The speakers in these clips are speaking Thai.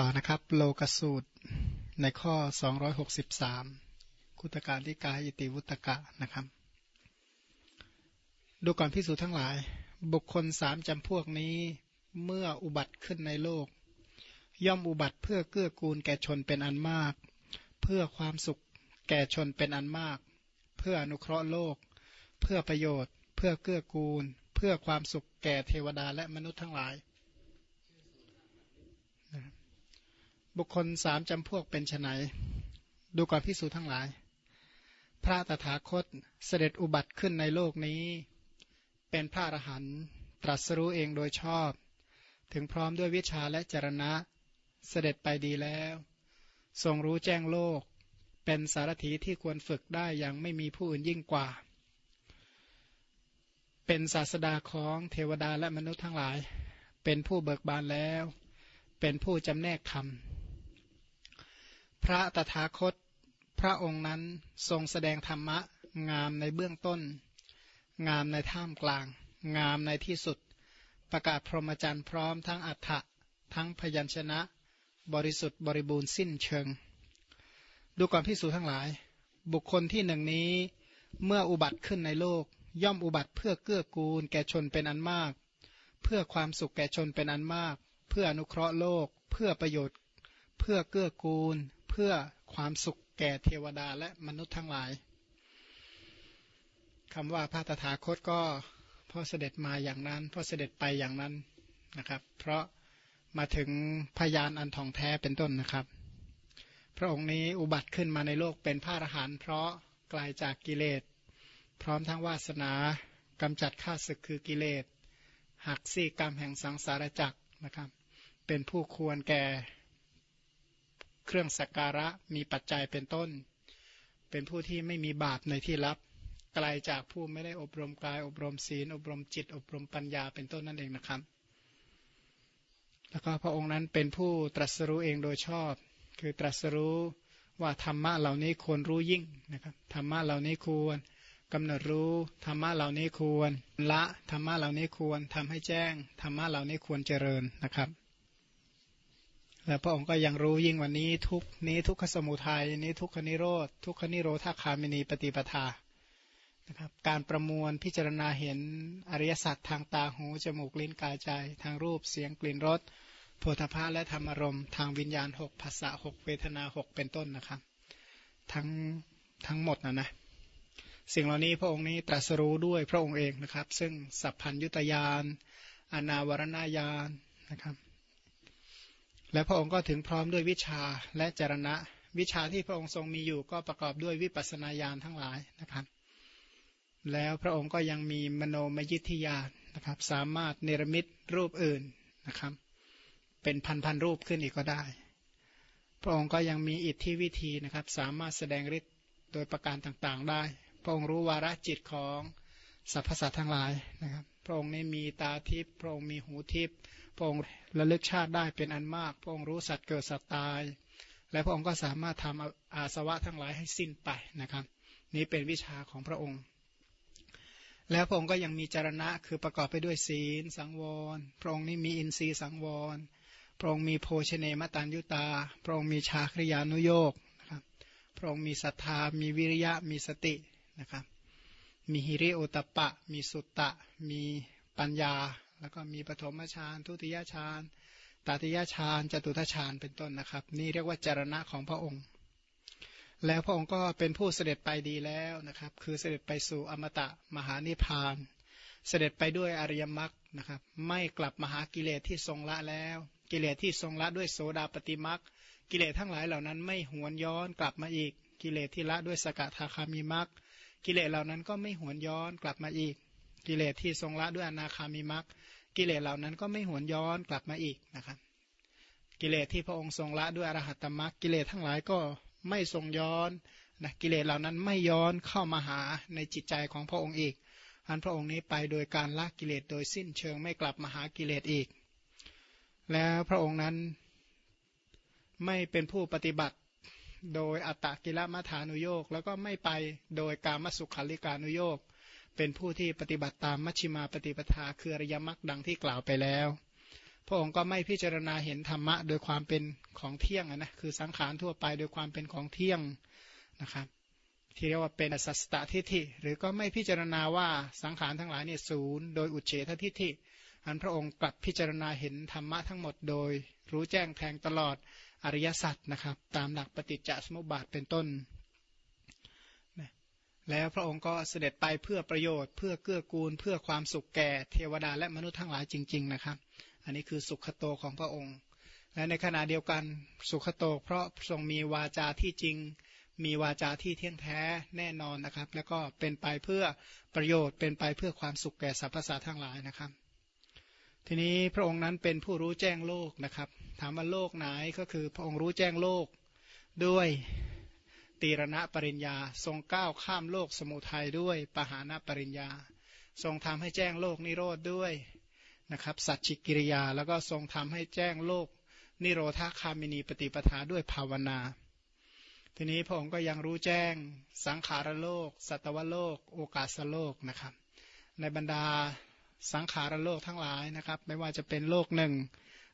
ต่อนะครับ โลกสูตรในข้อ 263 คุตการลิกายอิติวุตกะนะครับ ดูก่อนพิสูจน์ทั้งหลาย บุคคลสามจำพวกนี้เมื่ออุบัติขึ้นในโลก ย่อมอุบัติเพื่อเกื้อกูลแก่ชนเป็นอันมาก เพื่อความสุขแก่ชนเป็นอันมาก เพื่ออนุเคราะห์โลก เพื่อประโยชน์ เพื่อเกื้อกูล เพื่อความสุขแก่เทวดาและมนุษย์ทั้งหลาย บุคคลสามจำพวกเป็นไนดูก่อนพิสูจทั้งหลาย พระตถาคตเสด็จอุบัติขึ้นในโลกนี้ เป็นพระอรหันต์ตรัสรู้เองโดยชอบ ถึงพร้อมด้วยวิชาและจรณะ เสด็จไปดีแล้ว ทรงรู้แจ้งโลก เป็นสารถีที่ควรฝึกได้อย่างไม่มีผู้อื่นยิ่งกว่า เป็นศาสดาของเทวดาและมนุษย์ทั้งหลาย เป็นผู้เบิกบานแล้ว เป็นผู้จำแนกธรรม พระตถาคตพระองค์นั้นทรงแสดงธรรมะ งามในเบื้องต้น งามในท่ามกลาง งามในที่สุด ประกาศพรหมจรรย์พร้อมทั้งอัฏฐะทั้งพยัญชนะ บริสุทธิ์บริบูรณ์สิ้นเชิง ดูก่อนพิสูจทั้งหลาย บุคคลที่หนึ่งนี้เมื่ออุบัติขึ้นในโลก ย่อมอุบัติเพื่อเกื้อกูล แก่ชนเป็นอันมาก เพื่อความสุขแก่ชนเป็นอันมาก เพื่ออนุเคราะห์โลก เพื่อประโยชน์ เพื่อเกื้อกูล พื่อความสุขแก่เทวดาและมนุษย์ทั้งหลายคำว่าพระตถาคตก็พอเสด็จมาอย่างนั้นพอเสด็จไปอย่างนั้นนะครับ เพราะมาถึงพยานอันทองแท้เป็นต้นนะครับ พระองค์นี้อุบัติขึ้นมาในโลกเป็นพระอรหันต์เพราะกลายจากกิเลส พร้อมทั้งวาสนากำจัดข้าศึกคือกิเลสหักซี่กรรมแห่งสังสารจักรนะครับ เป็นผู้ควรแก่ เครื่องสักการะมีปัจจัยเป็นต้น เป็นผู้ที่ไม่มีบาปในที่ลับไกลจากผู้ไม่ได้อบรมกาย อบรมศีล อบรมจิต อบรมปัญญาเป็นต้นนั่นเองนะครับ แล้วก็พระองค์นั้นเป็นผู้ตรัสรู้เองโดยชอบ คือตรัสรู้ว่าธรรมะเหล่านี้ควรรู้ยิ่งนะครับธรรมะเหล่านี้ควรกำหนดรู้ธรรมะเหล่านี้ควร ละธรรมะเหล่านี้ควรทำให้แจ้งธรรมะเหล่านี้ควรเจริญนะครับ และพระองค์ก็ยังรู้ยิ่งวันนี้ทุกนี้ทุกขสมุทัยนี้ทุกขนิโรธทุกขนิโรธาคามินีปฏิปทานะครับการประมวลพิจารณาเห็นอริยสัจทางตาหูจมูกลิ้นกายใจ ทางรูปเสียงกลิ่นรสโพธภาและธรรมรมทางวิญญาณหกภาษาหกเวทนาหกเป็นต้นนะครับ ทั้งทั้งหมดนะนะสิ่งเหล่านี้พระองค์นี้ตรัสรู้ด้วยพระองค์เองนะครับ ซึ่งสัพพัญยุตยานอนาวรณญาณนะครับ และพระองค์ก็ถึงพร้อมด้วยวิชาและจรณะ วิชาที่พระองค์ทรงมีอยู่ก็ประกอบด้วยวิปัสนาญาณทั้งหลายนะครับ แล้วพระองค์ก็ยังมีมโนมยิทธิญาณนะครับ สามารถเนรมิตรูปอื่นนะครับ เป็นพันพันรูปขึ้นอีกก็ได้ พระองค์ก็ยังมีอิทธิวิธีนะครับ สามารถแสดงฤทธิ์โดยประการต่างๆได้ พระองค์รู้วาระจิตของสรรพสัตว์ทั้งหลายนะครับ พระองค์นี้มีตาทิพย์พระองค์มีหูทิพย์ พระองค์ระลึกชาติได้เป็นอันมาก พระองค์รู้สัตว์เกิดสัตว์ตาย และพระองค์ก็สามารถทำอาสวะทั้งหลายให้สิ้นไปนะครับ นี้เป็นวิชาของพระองค์ แล้วพระองค์ก็ยังมีจารณะคือประกอบไปด้วยศีล สังวร พระองค์นี้มีอินทรีย์สังวร พระองค์มีโภชเนมตันยุตา พระองค์มีชาคริยานุโยกนะครับ พระองค์มีศรัทธา มีวิริยะ มีสตินะครับ มีฮิริโอตปะ มีสุตตะ มีปัญญา แล้วก็มีปฐมฌานทุติยฌานตติยฌานจตุทฌานเป็นต้นนะครับ นี่เรียกว่าจารณะของพระองค์ แล้วพระองค์ก็เป็นผู้เสด็จไปดีแล้วนะครับ คือเสด็จไปสู่อมตะมหานิพพาน เสด็จไปด้วยอริยมรรคนะครับ ไม่กลับมาหากิเลสที่ทรงละแล้ว กิเลสที่ทรงละด้วยโสดาปฏิมรรคกิเลสทั้งหลายเหล่านั้นไม่หวนย้อนกลับมาอีก กิเลสที่ละด้วยสกทาคามีมรรคกิเลสเหล่านั้นก็ไม่หวนย้อนกลับมาอีก กิเลสที่ทรงละด้วยอนาคามิมักกิเลสเหล่านั้นก็ไม่หวนย้อนกลับมาอีกนะครับกิเลสที่พระองค์ทรงละด้วยอรหัตตมักกิเลสทั้งหลายก็ไม่ทรงย้อนนะกิเลสเหล่านั้นไม่ย้อนเข้ามาหาในจิตใจของพระองค์อีกอันพระองค์นี้ไปโดยการละกิเลสโดยสิ้นเชิงไม่กลับมาหากิเลสอีก แล้วพระองค์นั้นไม่เป็นผู้ปฏิบัติโดยอัตตกิลมัฐานุโยกแล้วก็ไม่ไปโดยการมสุขาลิกานุโยก เป็นผู้ที่ปฏิบัติตามมัชฌิมาปฏิปทาคืออริยมรรคดังที่กล่าวไปแล้ว พระองค์ก็ไม่พิจารณาเห็นธรรมะโดยความเป็นของเที่ยงนะคือสังขารทั่วไปโดยความเป็นของเที่ยงนะครับที่เรียกว่าเป็นสัสตทิฏฐิ หรือก็ไม่พิจารณาว่าสังขารทั้งหลายเนี่ยศูนย์โดยอุเฉททิฏฐิอันพระองค์กลับพิจารณาเห็นธรรมะทั้งหมดโดย รู้แจ้งแทงตลอดอริยสัจนะครับ ตามหลักปฏิจจสมุปบาทเป็นต้น แล้วพระองค์ก็เสด็จไปเพื่อประโยชน์ เพื่อเกื้อกูล เพื่อความสุขแก่เทวดาและมนุษย์ทั้งหลายจริง ๆ นะครับ อันนี้คือสุขโตของพระองค์ และในขณะเดียวกันสุขโต เพราะทรงมีวาจาที่จริง มีวาจาที่เที่ยงแท้แน่นอนนะครับ แล้วก็เป็นไปเพื่อประโยชน์ เป็นไปเพื่อความสุขแก่สรรพสัตว์ทั้งหลายนะครับ ทีนี้พระองค์นั้นเป็นผู้รู้แจ้งโลกนะครับ ถามว่าโลกไหนก็คือพระองค์รู้แจ้งโลกด้วย ตีรณะปริญญา ทรงก้าวข้ามโลกสมุทัยด้วยปหานปริญญา ทรงทำให้แจ้งโลกนิโรธด้วยนะครับสัจจิกิริยาแล้วก็ทรงทำให้แจ้งโลกนิโรธาคามินีปฏิปทาด้วยภาวนา ทีนี้พระองค์ก็ยังรู้แจ้งสังขารโลก สัตวโลก โอกาสโลกนะครับ ในบรรดาสังขารโลกทั้งหลายนะครับ ไม่ว่าจะเป็นโลกหนึ่ง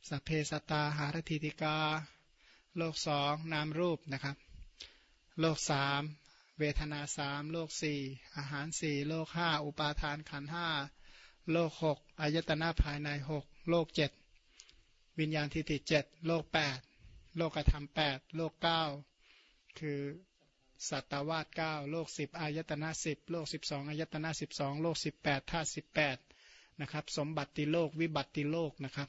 สัพเพสตาหารติติกา โลกสองนามรูปนะครับ โลกสามเวทนาสามโลกสี่อาหารสี่โลกห้าอุปาทานขันห้าโลกหกอายตนะภายในหกโลกเจ็ดวิญญาณทิฏฐิเจ็ดโลกแปดโลกธรรมแปดโลกเก้าคือสัตวาสเก้าโลกสิบอายตนะสิบโลกสิบสองอายตนะสิบสองโลกสิบแปดธาตุสิบแปดนะครับ สมบัติโลกวิบัติโลกนะครับ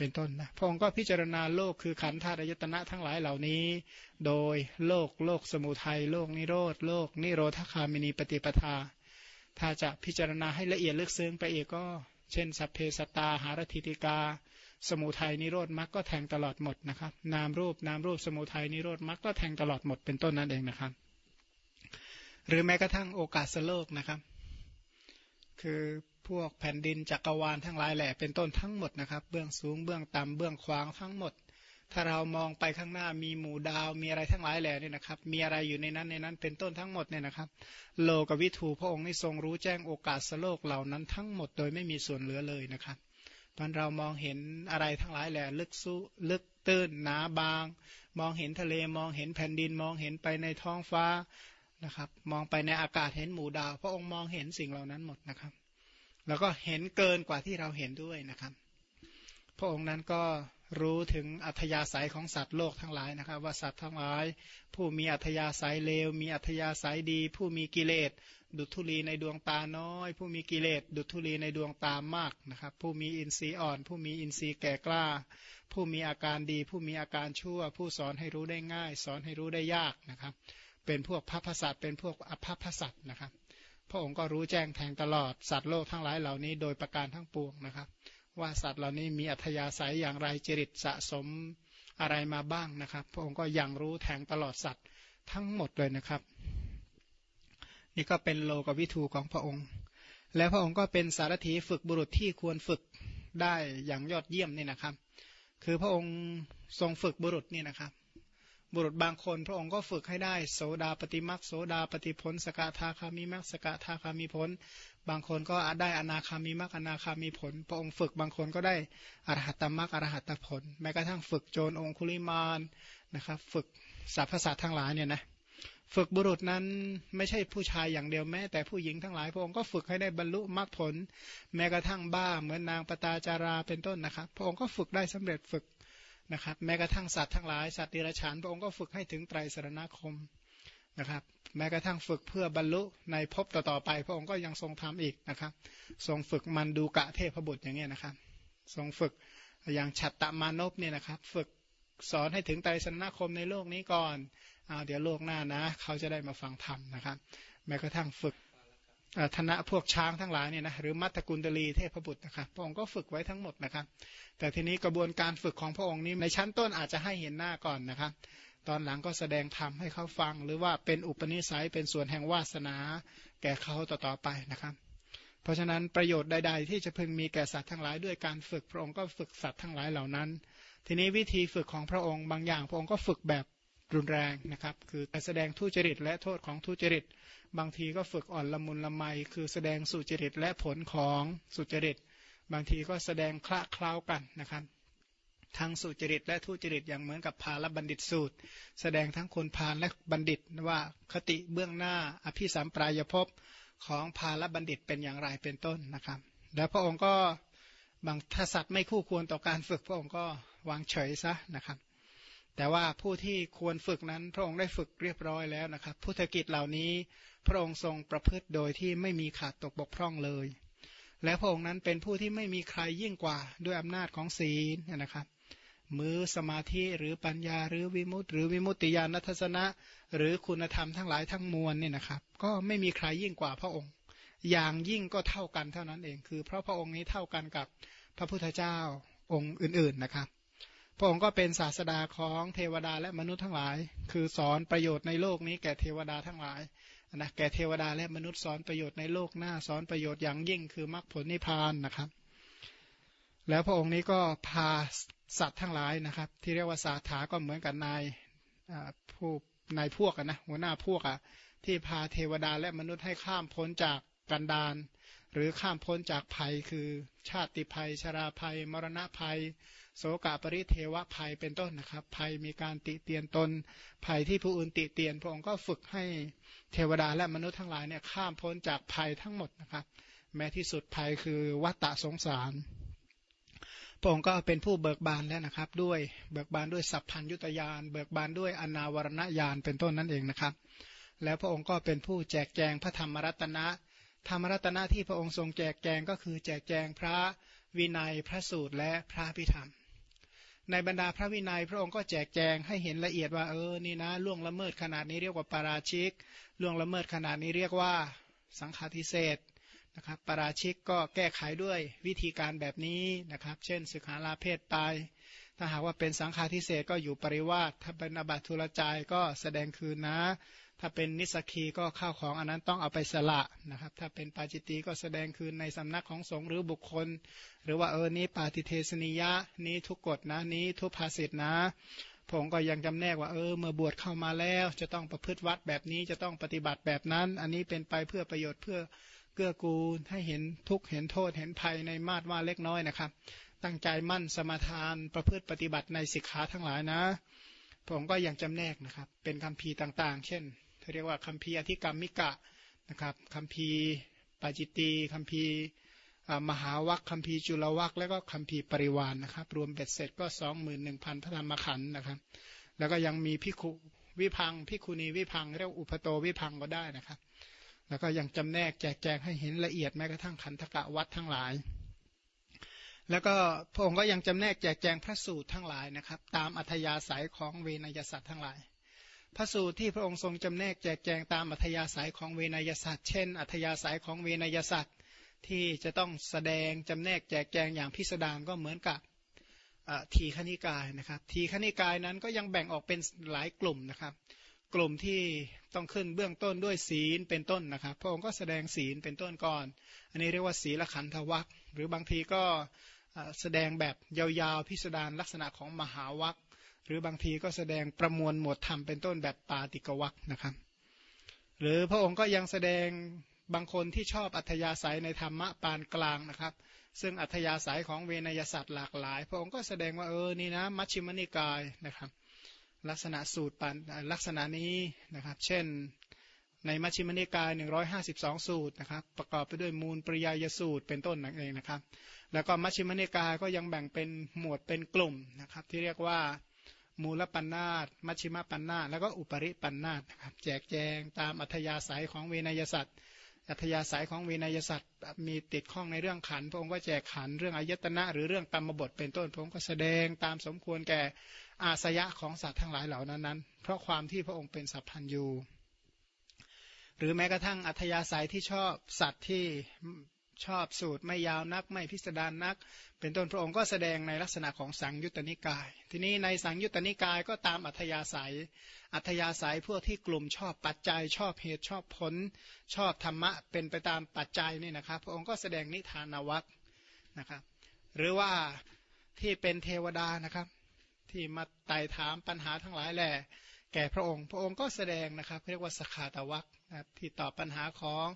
เป็นต้นนะพระองค์ก็พิจารณาโลกคือขันธ์ธาตุอายตนะทั้งหลายเหล่านี้ โดยโลกโลกสมุทัยโลกนิโรธโลกนิโรธคามินีปฏิปทา ถ้าจะพิจารณาให้ละเอียดลึกซึ้งไปอีกก็ เช่น สัพเพสตาหารติติกา สมุทัยนิโรธมรรคก็แทงตลอดหมดนะครับนามรูปนามรูปสมุทัยนิโรธมรรคก็แทงตลอดหมดเป็นต้นนั่นเองนะครับ หรือแม้กระทั่งโอกาสโลกนะครับ คือ พวกแผ่นดินจักรวาลทั้งหลายแหล่เป็นต้นทั้งหมดนะครับ เบื้องสูงเบื้องต่ำเบื้องขวางทั้งหมด ถ้าเรามองไปข้างหน้ามีหมู่ดาวมีอะไรทั้งหลายแหล่นี่นะครับ มีอะไรอยู่ในนั้นในนั้นเป็นต้นทั้งหมดเนี่ยนะครับ โลกวิถูพระองค์นี่ทรงรู้แจ้งโอกาสสโลกเหล่านั้นทั้งหมดโดยไม่มีส่วนเหลือเลยนะครับตอนเรามองเห็นอะไรทั้งหลายแหล่ลึกสู้ลึกตื้นหนาบาง มองเห็นทะเลมองเห็นแผ่นดินมองเห็นไปในท้องฟ้านะครับ มองไปในอากาศเห็นหมู่ดาว พระองค์มองเห็นสิ่งเหล่านั้นหมดนะครับ แล้วก็เห็นเกินกว่าที่เราเห็นด้วยนะครับ พระองค์นั้นก็รู้ถึงอัธยาศัยของสัตว์โลกทั้งหลายนะครับ ว่าสัตว์ทั้งหลาย ผู้มีอัธยาศัยเลว มีอัธยาศัยดี ผู้มีกิเลส ดุทุลีในดวงตาน้อย ผู้มีกิเลส ดุทุลีในดวงตามากนะครับ ผู้มีอินทรีย์อ่อน ผู้มีอินทรีย์แก่กล้า ผู้มีอาการดี ผู้มีอาการชั่ว ผู้สอนให้รู้ได้ง่าย สอนให้รู้ได้ยากนะครับ เป็นพวกพัพพสัตเป็นพวกอภัพพสัตนะครับ พระองค์ก็รู้แจ้งแทงตลอดสัตว์โลกทั้งหลายเหล่านี้โดยประการทั้งปวงนะครับ ว่าสัตว์เหล่านี้มีอัธยาศัยอย่างไรจริตสะสมอะไรมาบ้างนะครับ พระองค์ก็ยังรู้แทงตลอดสัตว์ทั้งหมดเลยนะครับ นี่ก็เป็นโลกวิทูของพระองค์ และพระองค์ก็เป็นสารถีฝึกบุรุษที่ควรฝึกได้อย่างยอดเยี่ยมนี่นะครับ คือพระองค์ทรงฝึกบุรุษนี่นะครับ บุรุษบางคนพระองค์ก็ฝึกให้ได้โสดาปฏิมักโสดาปฏิผล สกทาคามิมักสกทาคามิผล บางคนก็ได้อนาคามิมักอนาคามิผล พระองค์ฝึกบางคนก็ได้อรหัตตมักอรหัตตผล แม้กระทั่งฝึกโจรองคุลิมานนะครับฝึกสรรพสัตว์ทั้งหลายเนี่ยนะฝึกบุรุษนั้นไม่ใช่ผู้ชายอย่างเดียวแม้ แต่ผู้หญิงทั้งหลายพระองค์ก็ฝึกให้ได้บรรลุมรรคผล แม้กระทั่งบ้าเหมือนนางปตาจาราเป็นต้นนะครับพระองค์ก็ฝึกได้สำเร็จฝึก นะครับ แม้กระทั่งสัตว์ทั้งหลายสัตว์ดิรัจฉานพระองค์ก็ฝึกให้ถึงไตรสรณคมนะครับแม้กระทั่งฝึกเพื่อบรรลุในภพต่อๆไป พระองค์ก็ยังทรงทำอีกนะครับ ทรงฝึกมันดูกะเทพบุตรอย่างเงี้ยนะครับ ทรงฝึกอย่างฉัตตมานพเนี่ยนะครับ ฝึกสอนให้ถึงไตรสรณคมในโลกนี้ก่อนเอาเดี๋ยวโลกหน้านะ เขาจะได้มาฟังธรรมนะครับ แม้กระทั่งฝึก ธนะพวกช้างทั้งหลายเนี่ยนะหรือมัตตกุลตลีเทพบุตรนะครับพระองค์ก็ฝึกไว้ทั้งหมดนะครับ แต่ทีนี้กระบวนการฝึกของพระองค์นี้ในชั้นต้นอาจจะให้เห็นหน้าก่อนนะครับตอนหลังก็แสดงธรรมให้เขาฟัง หรือว่าเป็นอุปนิสัยเป็นส่วนแห่งวาสนาแก่เขาต่อๆไปนะครับ เพราะฉะนั้นประโยชน์ใด ๆ ที่จะพึงมีแก่สัตว์ทั้งหลายด้วยการฝึกพระองค์ก็ฝึกสัตว์ทั้งหลายเหล่านั้น ทีนี้วิธีฝึกของพระองค์บางอย่างพระองค์ก็ฝึกแบบ รุนแรงนะครับ คือแสดงทุจริต และโทษของทุจริต บางทีก็ฝึกอ่อนละมุนละไม คือแสดงสุจริตและผลของสุจริต บางทีก็แสดงคละเคล้ากันนะครับ ทั้งสุจริตและทุจริตอย่างเหมือนกับพาลบัณฑิตสูตร แสดงทั้งคนพาลและบัณฑิตว่าคติเบื้องหน้าอภิสัมปรายภพของพาลบัณฑิตเป็นอย่างไรเป็นต้นนะครับ แล้วพระองค์ก็บางทศัตว์ไม่คู่ควรต่อการฝึกพระองค์ก็วางเฉยซะนะครับ แต่ว่าผู้ที่ควรฝึกนั้นพระองค์ได้ฝึกเรียบร้อยแล้วนะครับ พุทธกิจเหล่านี้พระองค์ทรงประพฤติโดยที่ไม่มีขาดตกบกพร่องเลย และพระองค์นั้นเป็นผู้ที่ไม่มีใครยิ่งกว่าด้วยอำนาจของศีลนะครับมือสมาธิหรือปัญญาหรือวิมุตติหรือวิมุตติญาณทัศนะ หรือคุณธรรมทั้งหลายทั้งมวลเนี่ยนะครับ ก็ไม่มีใครยิ่งกว่าพระองค์ อย่างยิ่งก็เท่ากันเท่านั้นเองคือ เพราะพระองค์นี้เท่ากันกับพระพุทธเจ้าองค์อื่น ๆนะครับ พระองค์ก็เป็นศาสดาของเทวดาและมนุษย์ทั้งหลาย คือสอนประโยชน์ในโลกนี้แก่เทวดาทั้งหลายนะแก่เทวดาและมนุษย์สอนประโยชน์ในโลกหน้าสอนประโยชน์อย่างยิ่งคือมรรคผลนิพพานนะครับ แล้วพระองค์นี้ก็พาสัตว์ทั้งหลายนะครับ ที่เรียกว่าสาถาก็เหมือนกับนายผู้นายพวกนะหัวหน้าพวกอะที่พาเทวดาและมนุษย์ให้ข้ามพ้นจากกันดานหรือข้ามพ้นจากภัยคือชาติภัย ชราภัย มรณะภัยโสกปริเทวภัยเป็นต้นนะครับ ภัยมีการติเตียนตน ภัยที่ผู้อื่นติเตียน พระองค์ก็ฝึกให้เทวดาและมนุษย์ทั้งหลายเนี่ยข้ามพ้นจากภัยทั้งหมดนะครับ แม้ที่สุดภัยคือวัฏฏะสงสาร พระองค์ก็เป็นผู้เบิกบานแล้วนะครับ ด้วยเบิกบานด้วยสัพพัญยุตยานเบิกบานด้วยอนาวรณญาณเป็นต้นนั่นเองนะครับ แล้วพระองค์ก็เป็นผู้แจกแจงพระธรรมรัตนะธรรมรัตนะที่พระองค์ทรงแจกแจงก็คือแจกแจงพระวินัยพระสูตรและพระพิธรรม ในบรรดาพระวินัยพระองค์ก็แจกแจงให้เห็นละเอียดว่าเออนี่นะล่วงละเมิดขนาดนี้เรียกว่าปาราชิกล่วงละเมิดขนาดนี้เรียกว่าสังฆาทิเศษนะครับปราชิกก็แก้ไขด้วยวิธีการแบบนี้นะครับ เช่นสึกหาลาเพศตายถ้าหากว่าเป็นสังฆาทิเศษก็อยู่ปริวาสถ้าเป็นอบัตทุลจายก็แสดงคืนนะ ถ้าเป็นนิสกีก็ข้าวของอันนั้นต้องเอาไปสละนะครับ ถ้าเป็นปาจิตีก็แสดงคืนในสำนักของสงฆ์หรือบุคคล หรือว่าเออนี้ปาติเทสนิยะนี้ทุกกฎนะนี้ทุพภาสิทนะผมก็ยังจำแนกว่าเออเมื่อบวชเข้ามาแล้ว จะต้องประพฤติวัดแบบนี้จะต้องปฏิบัติแบบนั้น อันนี้เป็นไปเพื่อประโยชน์เพื่อเกื้อกูลให้เห็นทุกเห็นโทษเห็นภัยในมาตรว่าเล็กน้อยนะครับ ตั้งใจมั่นสมาทานประพฤติปฏิบัติในสิกขาทั้งหลายนะ ผมก็ยังจำแนกนะครับ เป็นคำพีต่างๆ เช่น เขาเรียกว่าคำพีอธิกรรมมิกะนะครับคำพีปาจิตีคำพีมหาวัคคำพีจุลวัคแล้วก็คำพีปริวานนะครับ รวมเบ็ดเสร็จก็สองหมื่นหนึ่งพันพระธรรมขันธ์นะครับ แล้วก็ยังมีพิคุวิพังพิคุณีวิพังเรียกอุปโตวิพังก็ได้นะครับ แล้วก็ยังจำแนกแจกแจงให้เห็นละเอียดแม้กระทั่งขันธกะวัดทั้งหลาย แล้วก็พระองค์ก็ยังจำแนกแจกแจงพระสูตรทั้งหลายนะครับ ตามอัธยาศัยของเวนยสัตว์ทั้งหลาย พระสูตรที่พระองค์ทรงจำแนกแจกแจงตามอัธยาศัยของเวนยศาสตว์เช่น อัธยาศัยของเวนยศาสตว์ที่จะต้องแสดงจำแนกแจกแจงอย่างพิสดารก็เหมือนกับทีขณิกายนะครับทีขณิกายนั้นก็ยังแบ่งออกเป็นหลายกลุ่มนะครับ กลุ่มที่ต้องขึ้นเบื้องต้นด้วยศีลเป็นต้นนะครับ พระองค์ก็แสดงศีลเป็นต้นก่อน อันนี้เรียกว่าศีลขันธวัคหรือบางทีก็แสดงแบบยาวๆพิสดารลักษณะของมหาวัค หรือบางทีก็แสดงประมวลหมวดธรรมเป็นต้นแบบปาติกวัคนะครับ หรือพระองค์ก็ยังแสดงบางคนที่ชอบอัธยาศัยในธรรมะปานกลางนะครับ ซึ่งอัธยาศัยของเวนยสัตว์หลากหลาย พระองค์ก็แสดงว่าเออนี่นะมัชฌิมนิกายนะครับ ลักษณะสูตรปันลักษณะนี้นะครับ เช่นในมัชฌิมนิกาย 152 สูตรนะครับ ประกอบไปด้วยมูลปริยายสูตรเป็นต้นนั่นเองนะครับ แล้วก็มัชฌิมนิกายก็ยังแบ่งเป็นหมวดเป็นกลุ่มนะครับ ที่เรียกว่า มูลปัญนาตมัชิมปัญนาตแล้วก็อุปริปัญนาตนะครับแจกแจงตามอัธยาศัยของเวนยสัตว์อัธยาศัยของเวนยสัตว์มีติดข้องในเรื่องขันพระองค์ก็แจกขันเรื่องอายตนะหรือเรื่องกรรมบทเป็นต้นพระองค์ก็แสดงตามสมควรแก่อาสยะของสัตว์ทั้งหลายเหล่านั้นนั้น เพราะความที่พระองค์เป็นสัพพัญยูหรือแม้กระทั่งอัธยาศัยที่ชอบสัตว์ที่ ชอบสูตรไม่ยาวนัก ไม่พิสดารนัก เป็นต้นพระองค์ก็แสดงในลักษณะของสังยุตตนิกาย ทีนี้ในสังยุตตนิกายก็ตามอัธยาศัย อัธยาศัยพวกที่กลุ่มชอบปัจจัย ชอบเหตุชอบผล ชอบธรรมะเป็นไปตามปัจจัยนี่นะครับ พระองค์ก็แสดงนิทานวัตนะครับหรือว่าที่เป็นเทวดานะครับ ที่มาไต่ถามปัญหาทั้งหลายแหละ แก่พระองค์ พระองค์ก็แสดงนะครับเรียกว่าสขาตวัคนะที่ตอบปัญหาของ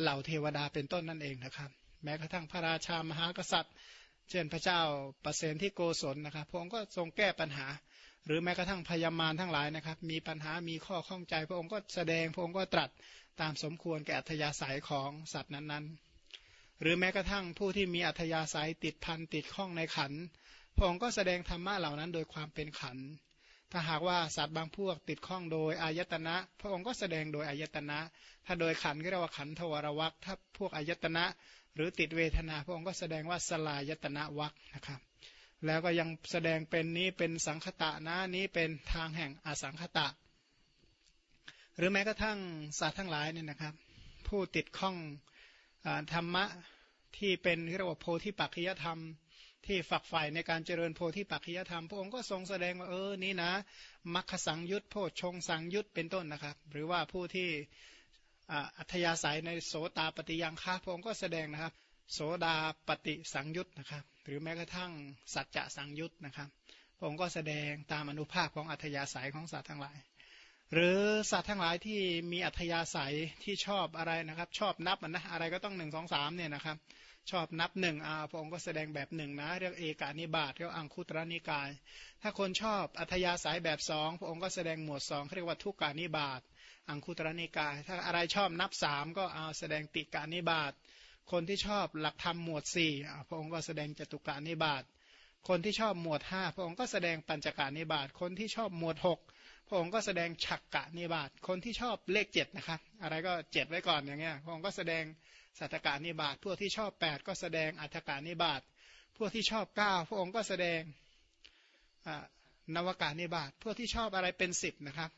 เหล่าเทวดาเป็นต้นนั่นเองนะครับ แม้กระทั่งพระราชามหากษัตริย์ เช่นพระเจ้าประเสนที่โกศลนะครับ พระองค์ก็ทรงแก้ปัญหา หรือแม้กระทั่งพยามารทั้งหลายนะครับ มีปัญหามีข้อข้องใจ พระองค์ก็แสดงพระองค์ก็ตรัสตามสมควรแก่อัธยาศัยของสัตว์นั้นๆ หรือแม้กระทั่งผู้ที่มีอัธยาศัยติดพันติดข้องในขันพระองค์ก็แสดงธรรมะเหล่านั้นโดยความเป็นขัน ถ้าหากว่าสัตว์บางพวกติดข้องโดยอายตนะ พระองค์ก็แสดงโดยอายตนะ ถ้าโดยขันก็เรียกว่าขันทวรวักถ้าพวกอายตนะ หรือติดเวทนา พระองค์ก็แสดงว่าสลายตนะวักนะครับแล้วก็ยังแสดงเป็นนี้เป็นสังคตะนะนี้เป็นทางแห่งอสังคตะ หรือแม้กระทั่งสัตว์ทั้งหลายเนี่ยนะครับ ผู้ติดข้องอธรรมะที่เป็นเรียกว่าโพธิปัจจยธรรม ที่ฝักใฝ่ในการเจริญโพธิปัจจยธรรม พระองค์ก็ทรงแสดงว่าเออนี่นะมัคคสังยุตโพชงสังยุตเป็นต้นนะครับ หรือว่าผู้ที่อัธยาศัยในโสตาปฏิยังคะพระองค์ก็แสดงนะครับ โสดาปฏิสังยุตนะครับ หรือแม้กระทั่งสัจจะสังยุตนะครับพระองค์ก็แสดงตามอนุภาพของอัธยาศัยของสัตว์ทั้งหลาย หรือสัตว์ทั้งหลายที่มีอัธยาศัยที่ชอบอะไรนะครับ ชอบนับนะอะไรก็ต้องหนึ่งสองสามเนี่ยนะครับ ชอบนับหนึ่งอาพระองค์ก็แสดงแบบหนึ่งนะ เรียกเอกานิบาตเรียกอังคุตรนิกาย ถ้าคนชอบอัธยาศัยแบบสองพระองค์ก็แสดงหมวดสองเรียกว่าทุกกานิบาตอังคุตรนิกาย ถ้าอะไรชอบนับสามก็เอาแสดงติกานิบาตคนที่ชอบหลักธรรมหมวดสี่พระองค์ก็แสดงจตุกานิบาตคนที่ชอบหมวดห้าพระองค์ก็แสดงปัญจกานิบาตคนที่ชอบหมวดหกพระองค์ก็แสดงฉักกะนิบาตคนที่ชอบเลขเจ็ดนะครับอะไรก็เจ็ดไว้ก่อนอย่างเงี้ยพระองค์ก็แสดง สัตกานิบาตพวกที่ชอบ 8 ก็แสดงอัตกานิบาตพวกที่ชอบ 9 พระองค์ก็แสดงนวกานิบาตพวกที่ชอบอะไรเป็น 10นะครับ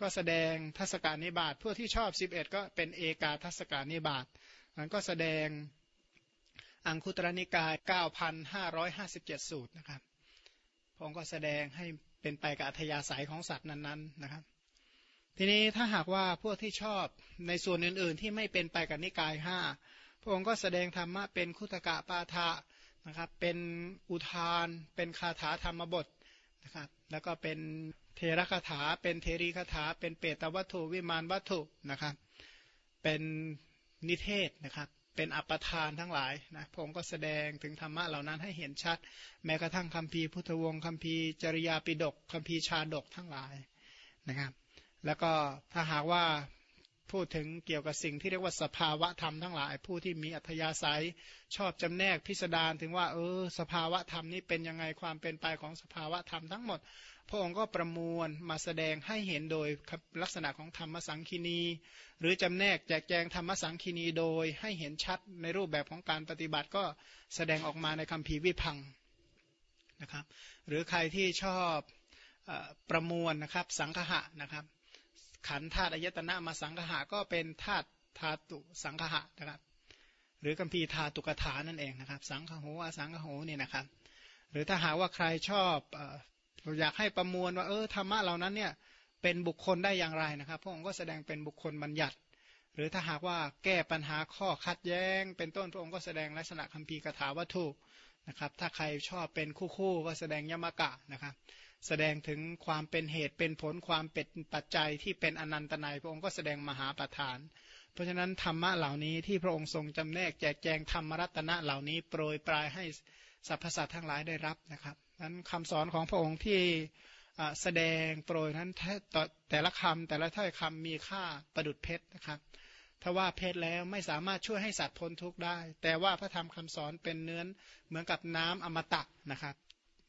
ก็แสดงทัศกานิบาตพวกที่ชอบ 11 ก็เป็นเอกาทัศกานิบาตมันก็แสดงอังคุตรนิกาย 9,557 สูตรนะครับพระองค์ก็แสดงให้เป็นไปกับอัธยาศัยของสัตว์นั้นๆนะครับ ทีนี้ถ้าหากว่าพวกที่ชอบในส่วนอื่น ๆ ที่ไม่เป็นไปกับนิกายห้าพระองค์ก็แสดงธรรมะเป็นคุตกะปาทะนะครับ เป็นอุทาน เป็นคาถาธรรมบทนะครับ แล้วก็เป็นเทระคาถา เป็นเทรีคาถา เป็นเปตวัตถุวิมานวัตถุนะครับ เป็นนิเทศนะครับ เป็นอัปทานทั้งหลายนะพระองค์ก็แสดงถึงธรรมะเหล่านั้นให้เห็นชัด แม้กระทั่งคำพีพุทธวงศ์คำพีจริยาปิดกคำพีชาดกทั้งหลายนะครับ แล้วก็ถ้าหากว่าพูดถึงเกี่ยวกับสิ่งที่เรียกว่าสภาวะธรรมทั้งหลาย ผู้ที่มีอัธยาศัยชอบจำแนกพิสดารถึงว่าเออสภาวะธรรมนี้เป็นยังไงความเป็นไปของสภาวะธรรมทั้งหมด พระองค์ก็ประมวลมาแสดงให้เห็นโดยลักษณะของธรรมสังคีนี หรือจำแนกแจกแจงธรรมสังคีนีโดยให้เห็นชัดในรูปแบบของการปฏิบัติก็แสดงออกมาในคำพีวิพังนะครับ หรือใครที่ชอบประมวลนะครับสังคหะนะครับ ขันธาตุอายตนะมาสังหะก็เป็นธาตุธาตุสังหะนะครับ หรือกัมพีธาตุกถานั่นเองนะครับ สังขโหอสังขโหนี่นะครับ หรือถ้าหากว่าใครชอบอยากให้ประมวลว่าเออธรรมะเหล่านั้นเนี่ยเป็นบุคคลได้อย่างไรนะครับ พระองค์ก็แสดงเป็นบุคคลบัญญัติ หรือถ้าหากว่าแก้ปัญหาข้อขัดแย้ง เป็นต้นพระองค์ก็แสดงลักษณะคัมภีร์คาถาวัตถุนะครับ ถ้าใครชอบเป็นคู่คู่ก็แสดงยมกะนะครับ แสดงถึงความเป็นเหตุเป็นผลความเป็นปัจจัยที่เป็นอนันตนัยพระองค์ก็แสดงมหาประธาน เพราะฉะนั้นธรรมะเหล่านี้ที่พระองค์ทรงจำแนกแจกแจงธรรมรัตนะเหล่านี้โปรยปลายให้สรรพสัตว์ทั้งหลายได้รับนะครับนั้นคำสอนของพระองค์ที่แสดงโปรยนั้นแต่ละคำแต่ละถ้อยคำมีค่าประดุดเพชรนะครับถ้าว่าเพชรแล้วไม่สามารถช่วยให้สัตว์พ้นทุกข์ได้ แต่ว่าพระธรรมคำสอนเป็นเนื้อเหมือนกับน้ำอมตะนะครับ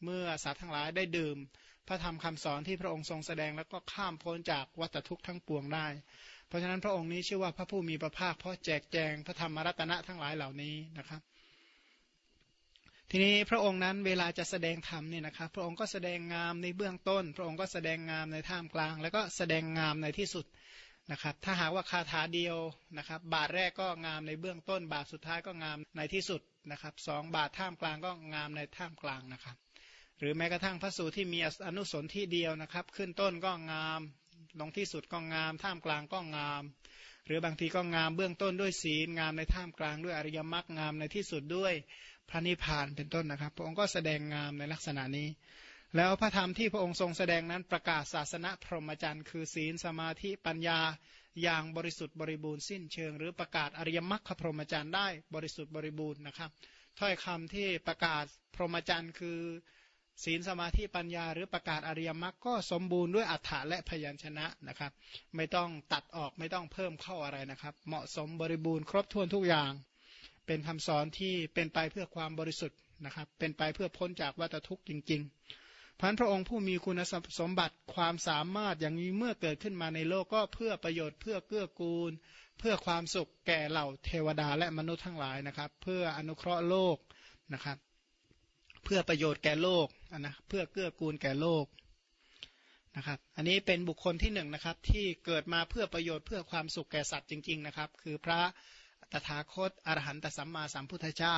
เมื่อสัตว์ทั้งหลายได้ดื่ม พระธรรมคำสอนที่พระองค์ทรงแสดงแล้วก็ข้ามพ้นจากวัฏทุกข์ทั้งปวงได้ เพราะฉะนั้นพระองค์นี้ชื่อว่าพระผู้มีพระภาคเพราะแจกแจงพระธรรมรัตนะทั้งหลายเหล่านี้นะครับ ทีนี้พระองค์นั้นเวลาจะแสดงธรรมเนี่ยนะครับ พระองค์ก็แสดงงามในเบื้องต้น พระองค์ก็แสดงงามในท่ามกลาง แล้วก็แสดงงามในที่สุดนะครับถ้าหากว่าคาถาเดียวนะครับ บาทแรกก็งามในเบื้องต้น บาทสุดท้ายก็งามในที่สุดนะครับสองบาทท่ามกลางก็งามในท่ามกลางนะครับ หรือแม้กระทั่งพระสูตรที่มีอนุสนที่เดียวนะครับ ขึ้นต้นก็งาม ลงที่สุดก็งาม ท่ามกลางก็งาม หรือบางทีก็งามเบื้องต้นด้วยศีลงามในท่ามกลางด้วยอริยมรรคงามในที่สุดด้วยพระนิพพานเป็นต้นนะครับ พระองค์ก็แสดงงามในลักษณะนี้ แล้วพระธรรมที่พระองค์ทรงแสดงนั้นประกาศศาสนาพรหมจรรย์ คือศีลสมาธิปัญญาอย่างบริสุทธิ์บริบูรณ์สิ้นเชิง หรือประกาศอริยมรรคพรหมจรรย์ได้บริสุทธิ์บริบูรณ์นะครับถ้อยคำที่ประกาศพรหมจรรย์คือ ศีลสมาธิปัญญาหรือประกาศอริยมรรคก็สมบูรณ์ด้วยอัฏฐะและพยัญชนะนะครับ ไม่ต้องตัดออกไม่ต้องเพิ่มเข้าอะไรนะครับ เหมาะสมบริบูรณ์ครบถ้วนทุกอย่าง เป็นคำสอนที่เป็นไปเพื่อความบริสุทธิ์นะครับ เป็นไปเพื่อพ้นจากวัฏทุกข์จริง ๆพันพระองค์ผู้มีคุณสมบัติความสามารถอย่างนี้เมื่อเกิดขึ้นมาในโลกก็เพื่อประโยชน์เพื่อเกื้อกูล เพื่อความสุขแก่เหล่าเทวดาและมนุษย์ทั้งหลายนะครับ เพื่ออนุเคราะห์โลกนะครับ เพื่อประโยชน์แก่โลกนะเพื่อเกื้อกูลแก่โลกนะครับ อันนี้เป็นบุคคลที่หนึ่งนะครับ ที่เกิดมาเพื่อประโยชน์เพื่อความสุขแก่สัตว์จริง ๆนะครับ คือพระตถาคตอรหันตสัมมาสัมพุทธเจ้า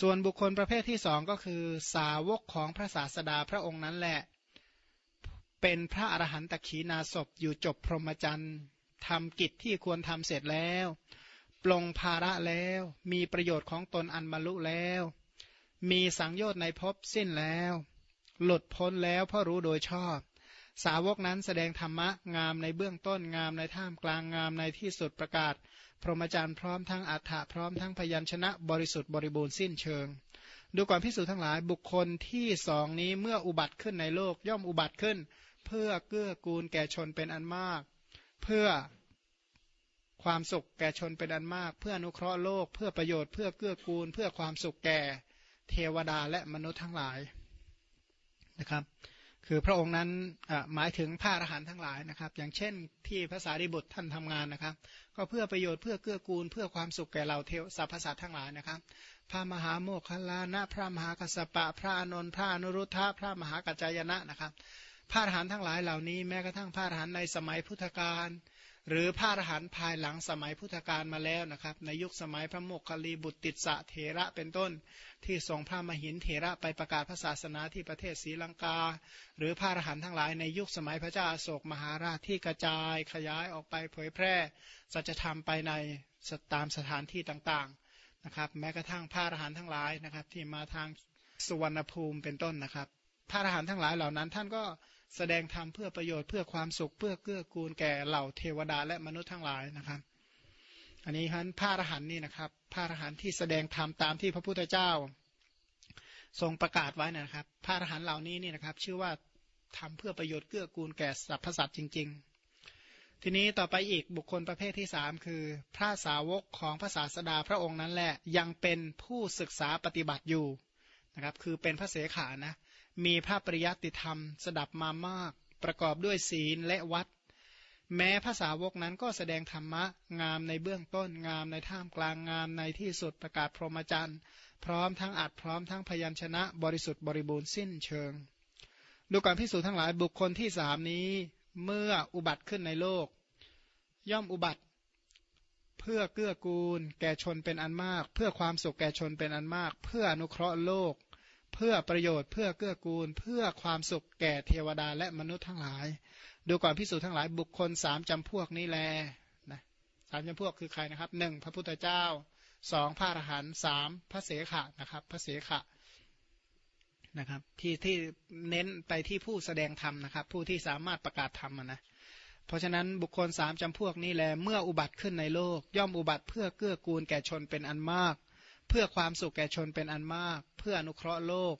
ส่วนบุคคลประเภทที่สองก็คือสาวกของพระศาสดาพระองค์นั้นแหละ เป็นพระอรหันตขีนาศพอยู่จบพรหมจรรย์ทำกิจที่ควรทำเสร็จแล้ว ปลงภาระแล้ว มีประโยชน์ของตนอันบรรลุแล้ว มีสังโยชน์ในภพสิ้นแล้ว หลุดพ้นแล้วเพราะรู้โดยชอบ สาวกนั้นแสดงธรรมะงามในเบื้องต้นงามในท่ามกลางงามในที่สุดประกาศ พรหมจรรย์พร้อมทั้งอัฏฐะพร้อมทั้งพยัญชนะบริสุทธิ์บริบูรณ์สิ้นเชิง ดูก่อนพิสูจน์ทั้งหลายบุคคลที่สองนี้เมื่ออุบัติขึ้นในโลกย่อมอุบัติขึ้น เพื่อเกื้อกูลแก่ชนเป็นอันมาก เพื่อความสุขแก่ชนเป็นอันมาก เพื่ออนุเคราะห์โลก เพื่อประโยชน์เพื่อเกื้อกูล เพื่อความสุขแก่ เทวดาและมนุษย์ทั้งหลายนะครับ คือพระองค์นั้นหมายถึงพระอรหันต์ทั้งหลายนะครับ อย่างเช่นที่ภาษาดิบุตรท่านทำงานนะครับ ก็เพื่อประโยชน์เพื่อเกื้อกูล เพื่อความสุขแก่เราเทวสรรพสัตว์ทั้งหลายนะครับ พระมหาโมคคลานะพระมหากัสสปะ พระอนนท์พระอนุรุทธะพระมหากัจจายนะนะครับพระอรหันต์ทั้งหลายเหล่านี้แม้กระทั่งพระอรหันต์ในสมัยพุทธกาล หรือพระอรหันต์ภายหลังสมัยพุทธกาลมาแล้วนะครับ ในยุคสมัยพระโมคคัลลีบุตรติสะเถระเป็นต้น ที่ส่งพระมหินเถระไปประกาศพระศาสนาที่ประเทศศรีลังกา หรือพระอรหันต์ทั้งหลายในยุคสมัยพระเจ้าอโศกมหาราชที่กระจายขยายออกไปเผยแพร่สัจธรรมไปในตามสถานที่ต่างๆนะครับ แม้กระทั่งพระอรหันต์ทั้งหลายนะครับ ที่มาทางสุวรรณภูมิเป็นต้นนะครับ พระอรหันต์ทั้งหลายเหล่านั้นท่านก็ แสดงธรรมเพื่อประโยชน์เพื่อความสุขเพื่อเกื้อกูลแก่เหล่าเทวดาและมนุษย์ทั้งหลายนะครับ อันนี้ฮันพระอรหันต์นี่นะครับ พระอรหันต์ที่แสดงธรรมตามที่พระพุทธเจ้า ทรงประกาศไว้นะครับ พระอรหันต์เหล่านี้นี่นะครับ ชื่อว่าทำเพื่อประโยชน์เกื้อกูลแก่สรรพสัตว์จริง ๆ ทีนี้ต่อไปอีกบุคคลประเภทที่สามคือ พระสาวกของพระศาสดาพระองค์นั้นแหละยังเป็นผู้ศึกษาปฏิบัติอยู่นะครับ คือเป็นพระเสขานะ มีพระปริยัติธรรม สดับมามาก ประกอบด้วยศีลและวัด แม้ภาษาวกนั้นก็แสดงธรรมะ งามในเบื้องต้นงามในท่ามกลางงามในที่สุดประกาศพรหมจรรย์พร้อมทั้งอัดพร้อมทั้งพยัญชนะบริสุทธิ์บริบูรณ์สิ้นเชิง ดูการพิสูจน์ทั้งหลายบุคคลที่สามนี้เมื่ออุบัติขึ้นในโลก ย่อมอุบัติ เพื่อเกื้อกูล แก่ชนเป็นอันมาก เพื่อความสุขแก่ชนเป็นอันมาก เพื่ออนุเคราะห์โลก เพื่อประโยชน์เพื่อเกื้อกูล เพื่อความสุขแก่เทวดาและมนุษย์ทั้งหลาย ดูก่อนพิสูจน์ทั้งหลายบุคคลสามจำพวกนี้แลนะสามจำพวกคือใครนะครับหนึ่งพระพุทธเจ้าสองพระอรหันต์สามพระเสขะนะครับ พระเสขะนะครับที่ที่เน้นไปที่ผู้แสดงธรรมนะครับ ผู้ที่สามารถประกาศธรรมนะเพราะฉะนั้นบุคคลสามจำพวกนี้แลเมื่ออุบัติขึ้นในโลก ย่อมอุบัติเพื่อเกื้อกูลแก่ชนเป็นอันมาก เพื่อความสุขแก่ชนเป็นอันมาก เพื่ออนุเคราะห์โลก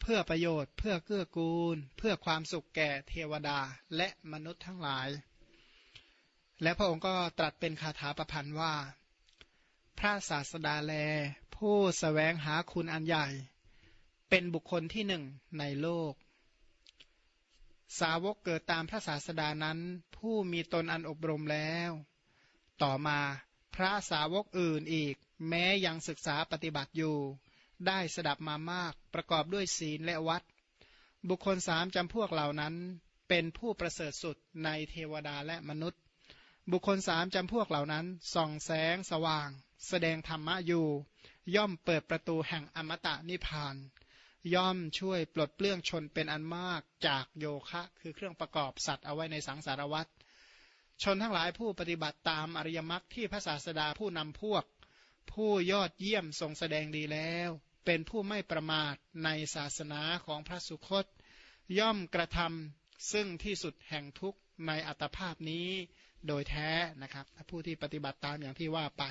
เพื่อประโยชน์ เพื่อเกื้อกูล เพื่อความสุขแก่เทวดาและมนุษย์ทั้งหลาย และพระองค์ก็ตรัสเป็นคาถาประพันธ์ว่า พระศาสดาแล ผู้สแสวงหาคุณอันใหญ่ เป็นบุคคลที่หนึ่งในโลก สาวกเกิดตามพระศาสดานั้น ผู้มีตนอันอบรมแล้ว ต่อมา พระสาวกอื่นอีก แม้ยังศึกษาปฏิบัติอยู่ ได้สดับมามากประกอบด้วยศีลและวัด บุคคลสามจำพวกเหล่านั้น เป็นผู้ประเสริฐสุดในเทวดาและมนุษย์ บุคคลสามจำพวกเหล่านั้นส่องแสงสว่าง แสดงธรรมะอยู่ ย่อมเปิดประตูแห่งอมตะนิพพาน ย่อมช่วยปลดเปลื้องชนเป็นอันมากจากโยคะ คือเครื่องประกอบสัตว์เอาไว้ในสังสารวัฏ ชนทั้งหลายผู้ปฏิบัติตามอริยมรรคที่พระศาสดาผู้นำพวก ผู้ยอดเยี่ยมทรงแสดงดีแล้ว เป็นผู้ไม่ประมาทในศาสนาของพระสุคต ย่อมกระทำซึ่งที่สุดแห่งทุกข์ในอัตภาพนี้โดยแท้นะครับ ผู้ที่ปฏิบัติตามอย่างที่ว่าไป